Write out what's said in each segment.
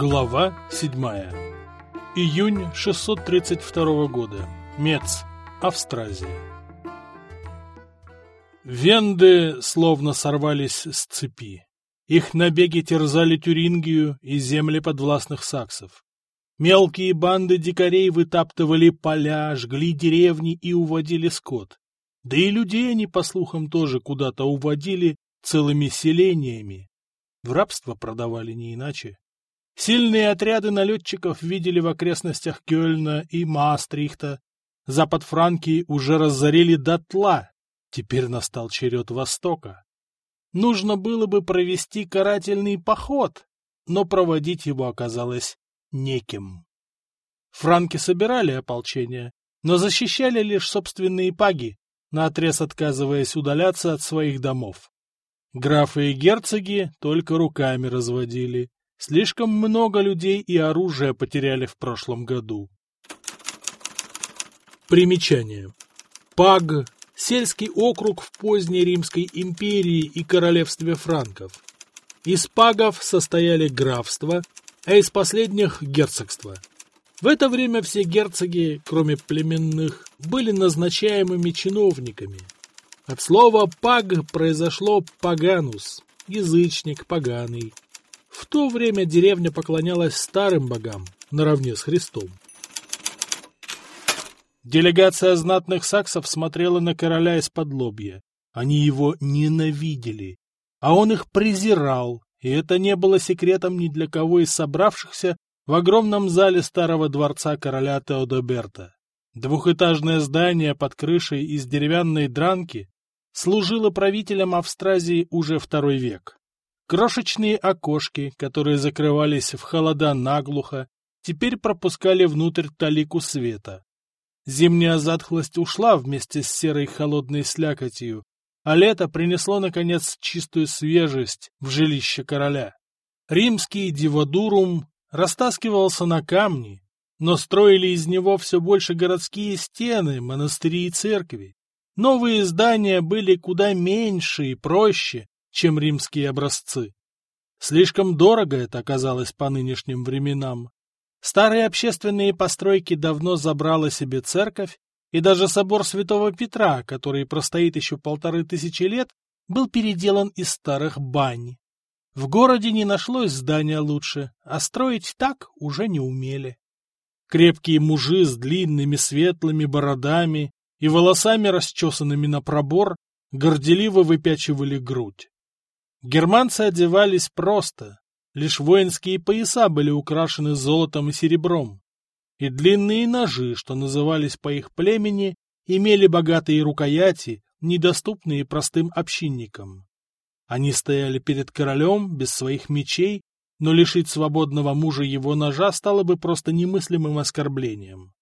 Глава 7. Июнь 632 года. Мец. Австразия. Венды словно сорвались с цепи. Их набеги терзали Тюрингию и земли подвластных саксов. Мелкие банды дикарей вытаптывали поля, жгли деревни и уводили скот. Да и людей они, по слухам, тоже куда-то уводили целыми селениями. В рабство продавали не иначе. Сильные отряды налетчиков видели в окрестностях Кёльна и Маастрихта. Запад Франкии уже разорили дотла. Теперь настал черед Востока. Нужно было бы провести карательный поход, но проводить его оказалось неким. Франки собирали ополчение, но защищали лишь собственные паги, наотрез отказываясь удаляться от своих домов. Графы и герцоги только руками разводили. Слишком много людей и оружия потеряли в прошлом году. Примечание. Паг – сельский округ в поздней Римской империи и королевстве франков. Из пагов состояли графства, а из последних – герцогства. В это время все герцоги, кроме племенных, были назначаемыми чиновниками. От слова «паг» произошло «паганус» – язычник, поганый – в то время деревня поклонялась старым богам, наравне с Христом. Делегация знатных саксов смотрела на короля из-под лобья. Они его ненавидели, а он их презирал, и это не было секретом ни для кого из собравшихся в огромном зале старого дворца короля Теодоберта. Двухэтажное здание под крышей из деревянной дранки служило правителем Австразии уже второй век. Крошечные окошки, которые закрывались в холода наглухо, теперь пропускали внутрь талику света. Зимняя затхлость ушла вместе с серой холодной слякотью, а лето принесло, наконец, чистую свежесть в жилище короля. Римский диводурум растаскивался на камни, но строили из него все больше городские стены, монастыри и церкви. Новые здания были куда меньше и проще, чем римские образцы. Слишком дорого это оказалось по нынешним временам. Старые общественные постройки давно забрала себе церковь, и даже собор святого Петра, который простоит еще полторы тысячи лет, был переделан из старых бань. В городе не нашлось здания лучше, а строить так уже не умели. Крепкие мужи с длинными светлыми бородами и волосами, расчесанными на пробор, горделиво выпячивали грудь. Германцы одевались просто, лишь воинские пояса были украшены золотом и серебром, и длинные ножи, что назывались по их племени, имели богатые рукояти, недоступные простым общинникам. Они стояли перед королем без своих мечей, но лишить свободного мужа его ножа стало бы просто немыслимым оскорблением.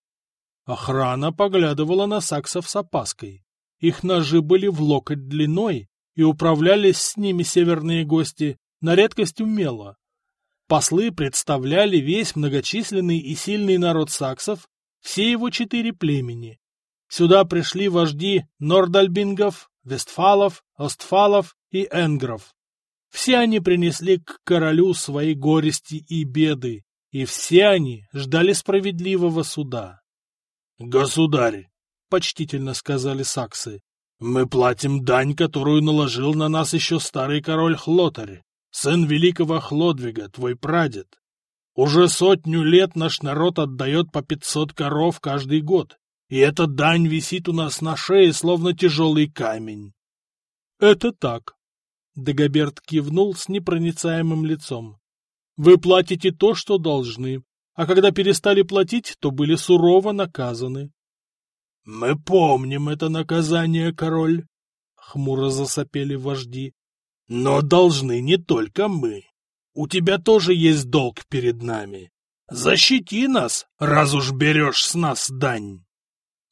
Охрана поглядывала на саксов с опаской. Их ножи были в локоть длиной, и управлялись с ними северные гости на редкость умело. Послы представляли весь многочисленный и сильный народ саксов, все его четыре племени. Сюда пришли вожди нордальбингов, вестфалов, остфалов и энгров. Все они принесли к королю свои горести и беды, и все они ждали справедливого суда. — Государь, — почтительно сказали саксы, мы платим дань, которую наложил на нас еще старый король Хлотарь, сын великого Хлодвига, твой прадед. Уже сотню лет наш народ отдает по пятьсот коров каждый год, и эта дань висит у нас на шее, словно тяжелый камень. — Это так. Дагоберт кивнул с непроницаемым лицом. — Вы платите то, что должны, а когда перестали платить, то были сурово наказаны. — Мы помним это наказание, король, — хмуро засопели вожди. — Но должны не только мы. У тебя тоже есть долг перед нами. Защити нас, раз уж берешь с нас дань.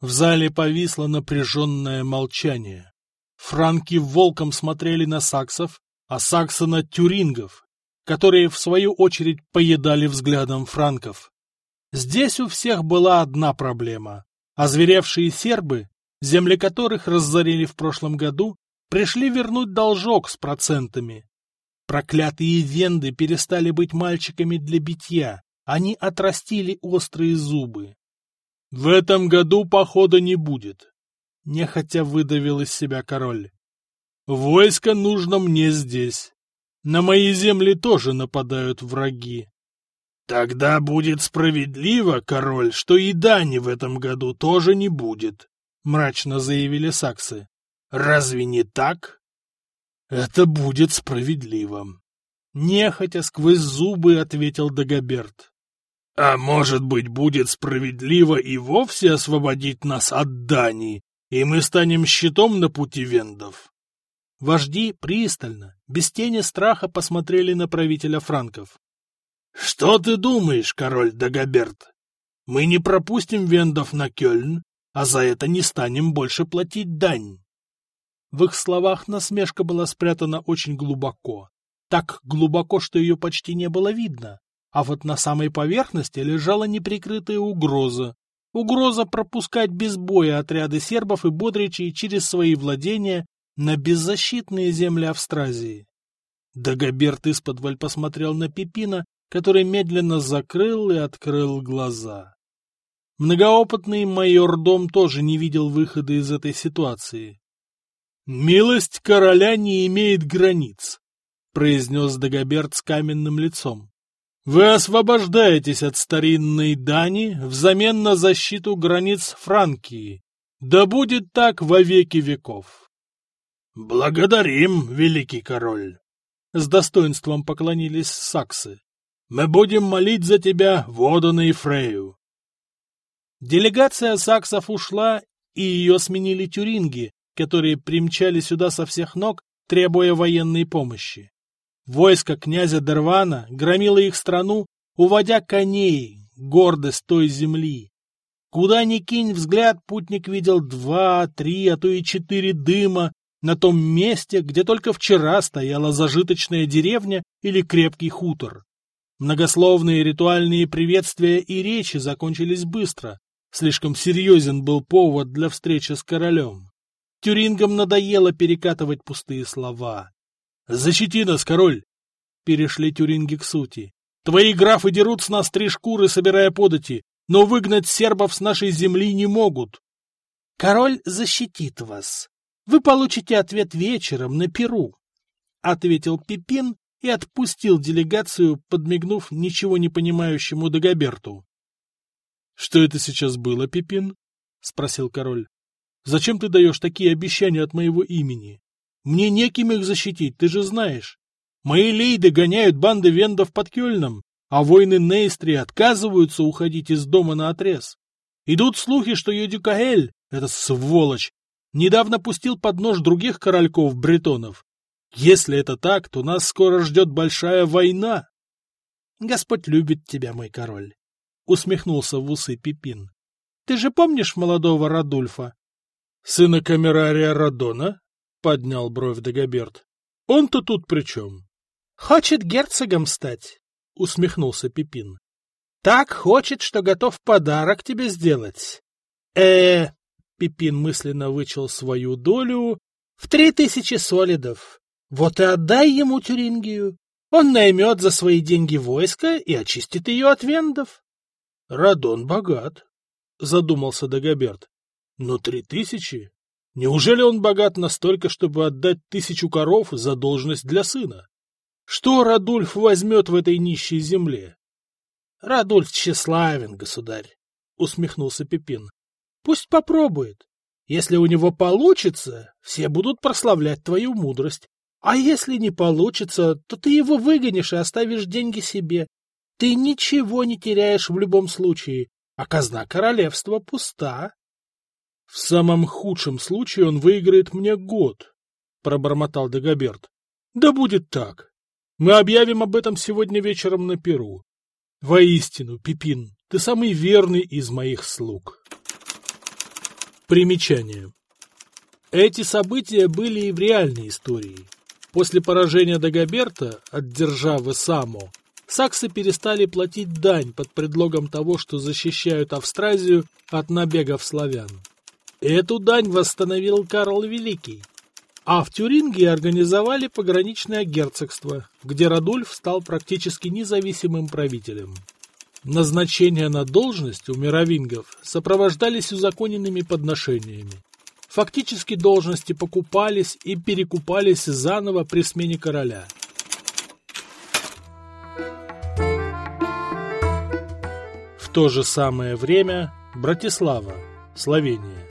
В зале повисло напряженное молчание. Франки волком смотрели на саксов, а саксы на тюрингов, которые, в свою очередь, поедали взглядом франков. Здесь у всех была одна проблема Озверевшие сербы, земли которых разорили в прошлом году, пришли вернуть должок с процентами. Проклятые венды перестали быть мальчиками для битья. Они отрастили острые зубы. — В этом году похода не будет, — нехотя выдавил из себя король. — Войско нужно мне здесь. На мои земли тоже нападают враги. — Тогда будет справедливо, король, что и дани в этом году тоже не будет, — мрачно заявили саксы. — Разве не так? — Это будет справедливо. Нехотя сквозь зубы ответил Дагоберт. — А может быть, будет справедливо и вовсе освободить нас от Дании, и мы станем щитом на пути вендов? Вожди пристально, без тени страха посмотрели на правителя франков. — Что ты думаешь, король Дагоберт? Мы не пропустим вендов на Кёльн, а за это не станем больше платить дань. В их словах насмешка была спрятана очень глубоко. Так глубоко, что ее почти не было видно. А вот на самой поверхности лежала неприкрытая угроза. Угроза пропускать без боя отряды сербов и бодричей через свои владения на беззащитные земли Австразии. Дагоберт исподволь посмотрел на Пипина, который медленно закрыл и открыл глаза. Многоопытный майор-дом тоже не видел выхода из этой ситуации. «Милость короля не имеет границ», — произнес Дагоберт с каменным лицом. «Вы освобождаетесь от старинной дани взамен на защиту границ Франкии. Да будет так во веки веков». «Благодарим, великий король!» С достоинством поклонились саксы. «Мы будем молить за тебя, Водана и Фрею!» Делегация саксов ушла, и ее сменили тюринги, которые примчали сюда со всех ног, требуя военной помощи. Войско князя Дервана громило их страну, уводя коней, гордость той земли. Куда ни кинь взгляд, путник видел два, три, а то и четыре дыма, на том месте, где только вчера стояла зажиточная деревня или крепкий хутор. Многословные ритуальные приветствия и речи закончились быстро. Слишком серьезен был повод для встречи с королем. Тюрингам надоело перекатывать пустые слова. «Защити нас, король!» Перешли тюринги к сути. «Твои графы дерут с нас три шкуры, собирая подати, но выгнать сербов с нашей земли не могут». «Король защитит вас», вы получите ответ вечером на Перу, — ответил Пипин и отпустил делегацию, подмигнув ничего не понимающему Дагоберту. — Что это сейчас было, Пипин? — спросил король. — Зачем ты даешь такие обещания от моего имени? Мне неким их защитить, ты же знаешь. Мои лейды гоняют банды вендов под Кёльном, а воины Нейстри отказываются уходить из дома на отрез. Идут слухи, что Юдикаэль, эта сволочь, недавно пустил под нож других корольков-бретонов. Если это так, то нас скоро ждет большая война. — Господь любит тебя, мой король, — усмехнулся в усы Пипин. — Ты же помнишь молодого Радульфа? — Сына камерария Радона? — поднял бровь Дагоберт. — Он-то тут при чем? — Хочет герцогом стать, — усмехнулся Пипин. — Так хочет, что готов подарок тебе сделать. э Пипин мысленно вычел свою долю в три тысячи солидов. Вот и отдай ему Тюрингию. Он наймет за свои деньги войско и очистит ее от вендов. — Радон богат, — задумался Дагоберт. — Но три тысячи? Неужели он богат настолько, чтобы отдать тысячу коров за должность для сына? Что Радульф возьмет в этой нищей земле? — Радульф тщеславен, государь, — усмехнулся Пипин. Пусть попробует. Если у него получится, все будут прославлять твою мудрость. А если не получится, то ты его выгонишь и оставишь деньги себе. Ты ничего не теряешь в любом случае, а казна королевства пуста. — В самом худшем случае он выиграет мне год, — пробормотал Дагоберт. — Да будет так. Мы объявим об этом сегодня вечером на Перу. Воистину, Пипин, ты самый верный из моих слуг. Примечание. Эти события были и в реальной истории. После поражения Дагоберта от державы Само, саксы перестали платить дань под предлогом того, что защищают Австразию от набегов славян. Эту дань восстановил Карл Великий. А в Тюрингии организовали пограничное герцогство, где Радульф стал практически независимым правителем. Назначения на должность у мировингов сопровождались узаконенными подношениями. Фактически должности покупались и перекупались заново при смене короля. В то же самое время Братислава, Словения.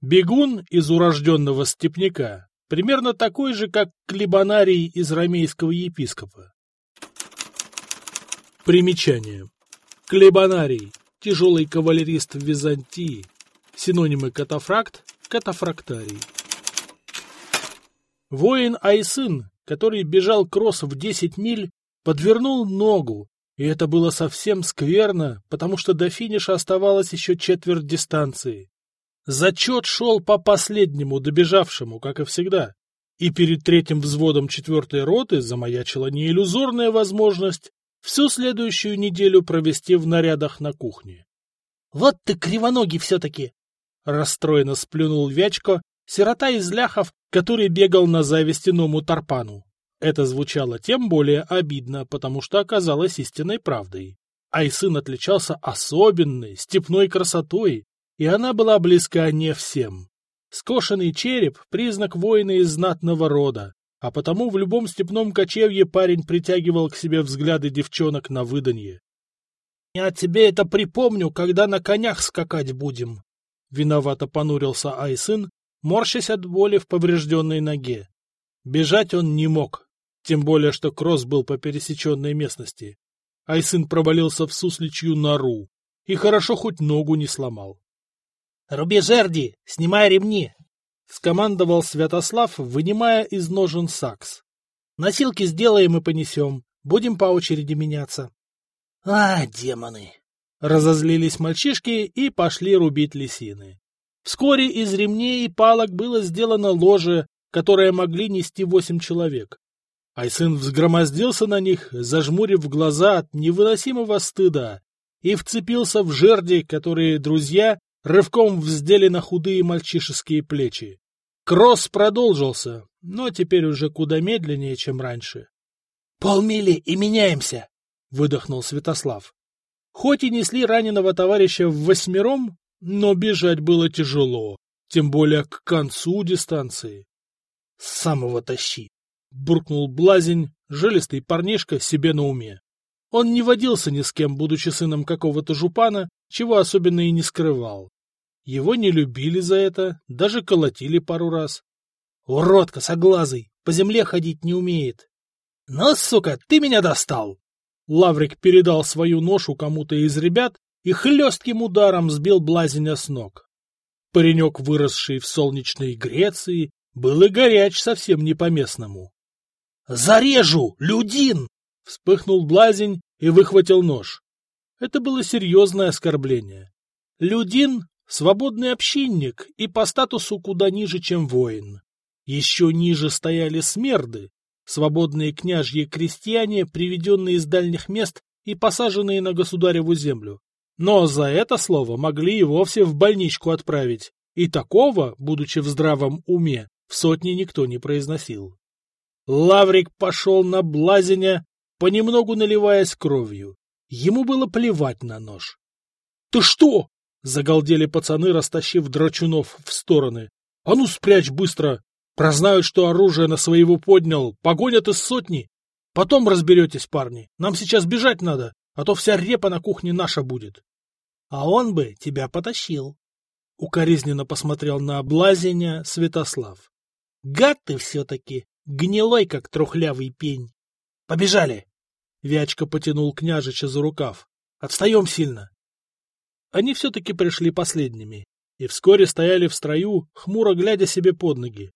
Бегун из урожденного степняка, примерно такой же, как Клебанарий из ромейского епископа. Примечание. Клебанарий – тяжелый кавалерист в Византии. Синонимы катафракт – катафрактарий. Воин Айсын, который бежал кросс в 10 миль, подвернул ногу, и это было совсем скверно, потому что до финиша оставалось еще четверть дистанции. Зачет шел по последнему добежавшему, как и всегда. И перед третьим взводом четвертой роты замаячила неиллюзорная возможность всю следующую неделю провести в нарядах на кухне. — Вот ты кривоногий все-таки! — расстроенно сплюнул Вячко, сирота из ляхов, который бегал на завистиному тарпану. Это звучало тем более обидно, потому что оказалось истинной правдой. Айсын отличался особенной, степной красотой, и она была близка не всем. Скошенный череп — признак воина из знатного рода, а потому в любом степном кочевье парень притягивал к себе взгляды девчонок на выданье. — Я тебе это припомню, когда на конях скакать будем. Виновато понурился Айсын, морщась от боли в поврежденной ноге. Бежать он не мог, тем более что кросс был по пересеченной местности. Айсын провалился в сусличью нору, и хорошо хоть ногу не сломал. «Руби жерди! Снимай ремни!» — скомандовал Святослав, вынимая из ножен сакс. «Носилки сделаем и понесем. Будем по очереди меняться». «А, демоны!» — разозлились мальчишки и пошли рубить лисины. Вскоре из ремней и палок было сделано ложе, которое могли нести восемь человек. Айсын взгромоздился на них, зажмурив глаза от невыносимого стыда, и вцепился в жерди, которые друзья рывком вздели на худые мальчишеские плечи. Кросс продолжился, но теперь уже куда медленнее, чем раньше. — Полмили и меняемся! — выдохнул Святослав. Хоть и несли раненого товарища в восьмером, но бежать было тяжело, тем более к концу дистанции. — Самого тащи! — буркнул Блазень, жилистый парнишка себе на уме. Он не водился ни с кем, будучи сыном какого-то жупана, чего особенно и не скрывал. Его не любили за это, даже колотили пару раз. Урод косоглазый, по земле ходить не умеет. Ну, сука, ты меня достал! Лаврик передал свою ношу кому-то из ребят и хлестким ударом сбил Блазиня с ног. Паренек, выросший в солнечной Греции, был и горяч совсем не по-местному. «Зарежу, Людин!» Вспыхнул Блазень и выхватил нож. Это было серьезное оскорбление. Людин — свободный общинник и по статусу куда ниже, чем воин. Еще ниже стояли смерды, свободные княжьи крестьяне, приведенные из дальних мест и посаженные на государеву землю. Но за это слово могли и вовсе в больничку отправить, и такого, будучи в здравом уме, в сотне никто не произносил. Лаврик пошел на блазеня, понемногу наливаясь кровью. Ему было плевать на нож. — Ты что? — загалдели пацаны, растащив драчунов в стороны. — А ну спрячь быстро! Прознают, что оружие на своего поднял, погонят из сотни. Потом разберетесь, парни. Нам сейчас бежать надо, а то вся репа на кухне наша будет. — А он бы тебя потащил. Укоризненно посмотрел на облазения Святослав. — Гад ты все-таки, гнилой, как трухлявый пень. — Побежали! Вячка потянул княжича за рукав. Отстаем сильно. Они все-таки пришли последними и вскоре стояли в строю, хмуро глядя себе под ноги.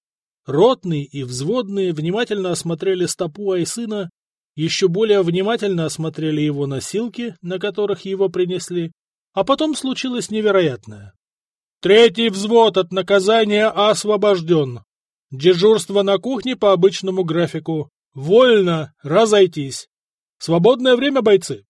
Ротный и взводные внимательно осмотрели стопу Айсына, еще более внимательно осмотрели его носилки, на которых его принесли, а потом случилось невероятное. Третий взвод от наказания освобожден. Дежурство на кухне по обычному графику. Вольно разойтись. Свободное время, бойцы!»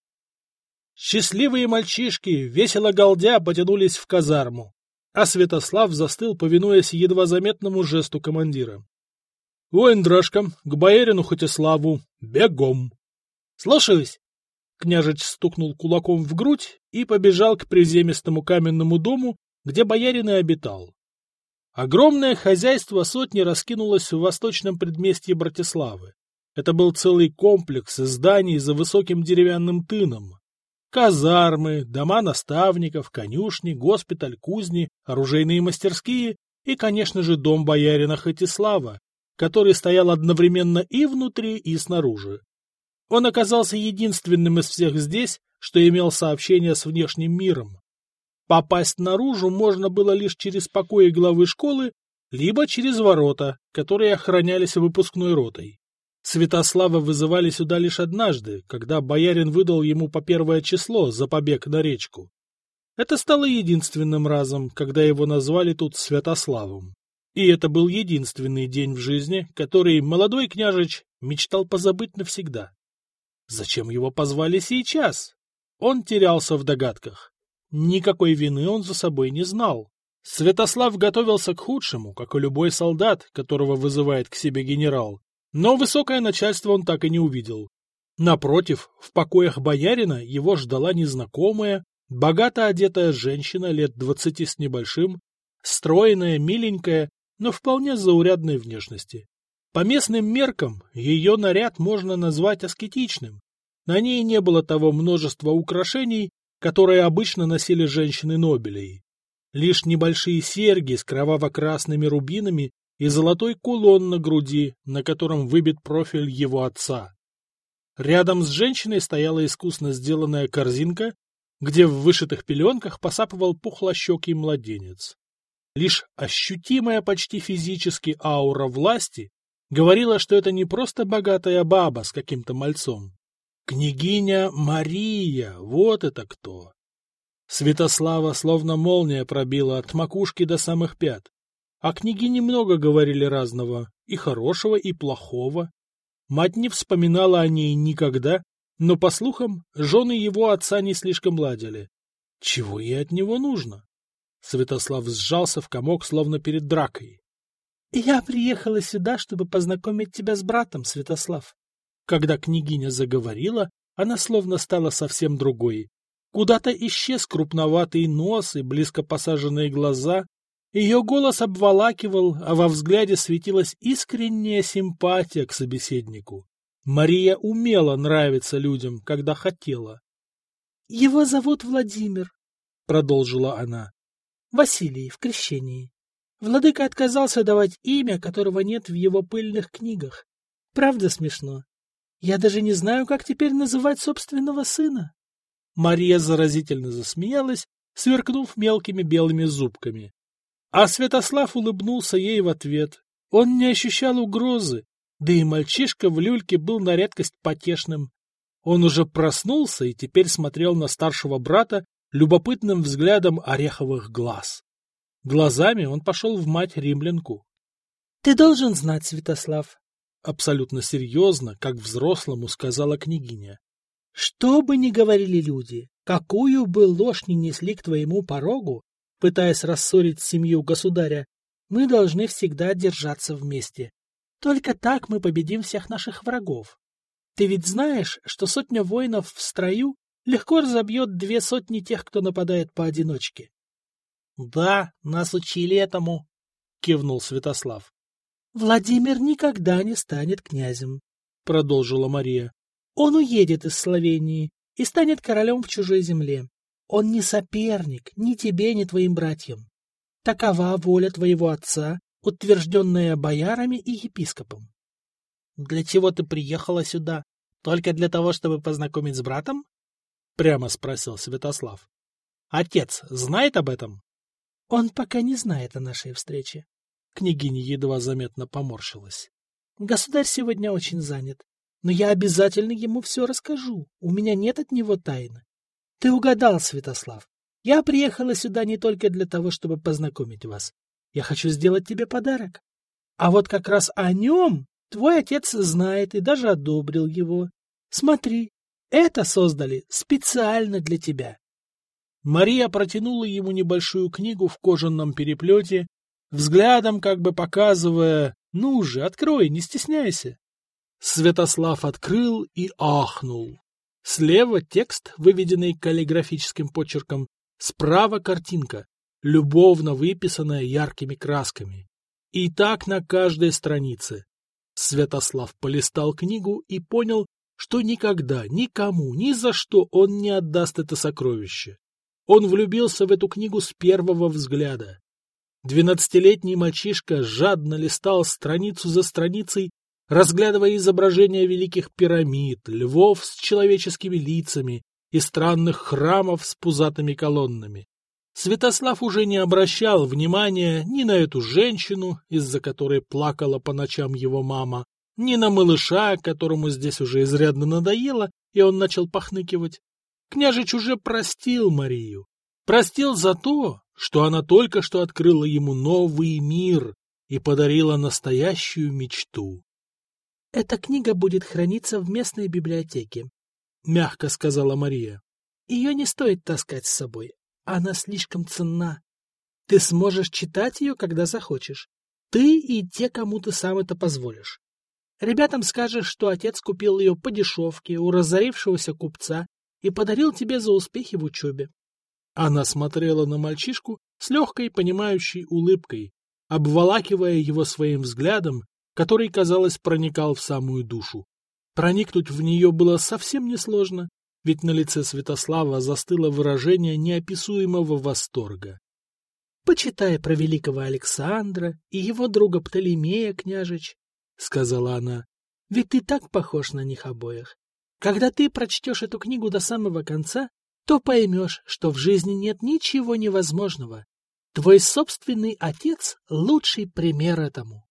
Счастливые мальчишки, весело галдя, потянулись в казарму. А Святослав застыл, повинуясь едва заметному жесту командира. — Воин Дрожка, к боярину Хотиславу, бегом! — Слушаюсь! Княжич стукнул кулаком в грудь и побежал к приземистому каменному дому, где боярин и обитал. Огромное хозяйство сотни раскинулось в восточном предместье Братиславы. Это был целый комплекс зданий за высоким деревянным тыном. Казармы, дома наставников, конюшни, госпиталь, кузни, оружейные мастерские и, конечно же, дом боярина Хатислава, который стоял одновременно и внутри, и снаружи. Он оказался единственным из всех здесь, что имел сообщение с внешним миром. Попасть наружу можно было лишь через покои главы школы, либо через ворота, которые охранялись выпускной ротой. Святослава вызывали сюда лишь однажды, когда боярин выдал ему по первое число за побег на речку. Это стало единственным разом, когда его назвали тут Святославом. И это был единственный день в жизни, который молодой княжич мечтал позабыть навсегда. Зачем его позвали сейчас? Он терялся в догадках. Никакой вины он за собой не знал. Святослав готовился к худшему, как и любой солдат, которого вызывает к себе генерал, но высокое начальство он так и не увидел. Напротив, в покоях боярина его ждала незнакомая, богато одетая женщина лет двадцати с небольшим, стройная, миленькая, но вполне заурядной внешности. По местным меркам ее наряд можно назвать аскетичным. На ней не было того множества украшений, которые обычно носили женщины Нобелей. Лишь небольшие серьги с кроваво-красными рубинами и золотой кулон на груди, на котором выбит профиль его отца. Рядом с женщиной стояла искусно сделанная корзинка, где в вышитых пеленках посапывал пухлощекий младенец. Лишь ощутимая почти физически аура власти говорила, что это не просто богатая баба с каким-то мальцом. Княгиня Мария, вот это кто! Святослава словно молния пробила от макушки до самых пят. О книге немного говорили разного, и хорошего, и плохого. Мать не вспоминала о ней никогда, но, по слухам, жены его отца не слишком ладили. Чего ей от него нужно? Святослав сжался в комок, словно перед дракой. — Я приехала сюда, чтобы познакомить тебя с братом, Святослав. Когда княгиня заговорила, она словно стала совсем другой. Куда-то исчез крупноватый нос и близко посаженные глаза, ее голос обволакивал, а во взгляде светилась искренняя симпатия к собеседнику. Мария умела нравиться людям, когда хотела. — Его зовут Владимир, — продолжила она. — Василий в крещении. Владыка отказался давать имя, которого нет в его пыльных книгах. Правда смешно? Я даже не знаю, как теперь называть собственного сына. Мария заразительно засмеялась, сверкнув мелкими белыми зубками. А Святослав улыбнулся ей в ответ. Он не ощущал угрозы, да и мальчишка в люльке был на редкость потешным. Он уже проснулся и теперь смотрел на старшего брата любопытным взглядом ореховых глаз. Глазами он пошел в мать римлянку. — Ты должен знать, Святослав, — абсолютно серьезно, как взрослому сказала княгиня. — Что бы ни говорили люди, какую бы ложь ни несли к твоему порогу, пытаясь рассорить семью государя, мы должны всегда держаться вместе. Только так мы победим всех наших врагов. Ты ведь знаешь, что сотня воинов в строю легко разобьет две сотни тех, кто нападает поодиночке. — Да, нас учили этому, — кивнул Святослав. — Владимир никогда не станет князем, — продолжила Мария. — Он уедет из Словении и станет королем в чужой земле. Он не соперник ни тебе, ни твоим братьям. Такова воля твоего отца, утвержденная боярами и епископом. — Для чего ты приехала сюда? Только для того, чтобы познакомить с братом? — прямо спросил Святослав. — Отец знает об этом? — Он пока не знает о нашей встрече. Княгиня едва заметно поморщилась. — Государь сегодня очень занят, но я обязательно ему все расскажу. У меня нет от него тайны. Ты угадал, Святослав. Я приехала сюда не только для того, чтобы познакомить вас. Я хочу сделать тебе подарок. А вот как раз о нем твой отец знает и даже одобрил его. Смотри, это создали специально для тебя. Мария протянула ему небольшую книгу в кожаном переплете, взглядом как бы показывая «Ну же, открой, не стесняйся». Святослав открыл и ахнул. Слева текст, выведенный каллиграфическим почерком, справа картинка, любовно выписанная яркими красками. И так на каждой странице. Святослав полистал книгу и понял, что никогда, никому, ни за что он не отдаст это сокровище. Он влюбился в эту книгу с первого взгляда. Двенадцатилетний мальчишка жадно листал страницу за страницей, разглядывая изображения великих пирамид, львов с человеческими лицами и странных храмов с пузатыми колоннами. Святослав уже не обращал внимания ни на эту женщину, из-за которой плакала по ночам его мама, ни на малыша, которому здесь уже изрядно надоело, и он начал похныкивать. Княжич уже простил Марию. Простил за то, что она только что открыла ему новый мир и подарила настоящую мечту. — Эта книга будет храниться в местной библиотеке, — мягко сказала Мария. — Ее не стоит таскать с собой. Она слишком ценна. Ты сможешь читать ее, когда захочешь. Ты и те, кому ты сам это позволишь. Ребятам скажешь, что отец купил ее по дешевке у разорившегося купца и подарил тебе за успехи в учебе. Она смотрела на мальчишку с легкой, понимающей улыбкой, обволакивая его своим взглядом, который, казалось, проникал в самую душу. Проникнуть в нее было совсем несложно, ведь на лице Святослава застыло выражение неописуемого восторга. — Почитай про великого Александра и его друга Птолемея, княжич, — сказала она, — ведь ты так похож на них обоих. Когда ты прочтешь эту книгу до самого конца, то поймешь, что в жизни нет ничего невозможного. Твой собственный отец — лучший пример этому.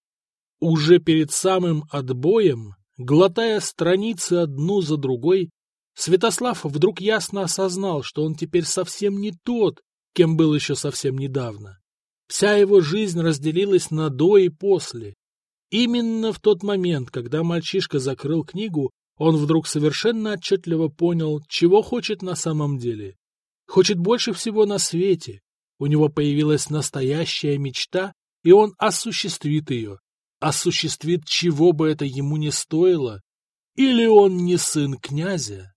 Уже перед самым отбоем, глотая страницы одну за другой, Святослав вдруг ясно осознал, что он теперь совсем не тот, кем был еще совсем недавно. Вся его жизнь разделилась на до и после. Именно в тот момент, когда мальчишка закрыл книгу, он вдруг совершенно отчетливо понял, чего хочет на самом деле. Хочет больше всего на свете. У него появилась настоящая мечта, и он осуществит ее. Осуществит, чего бы это ему не стоило. Или он не сын князя,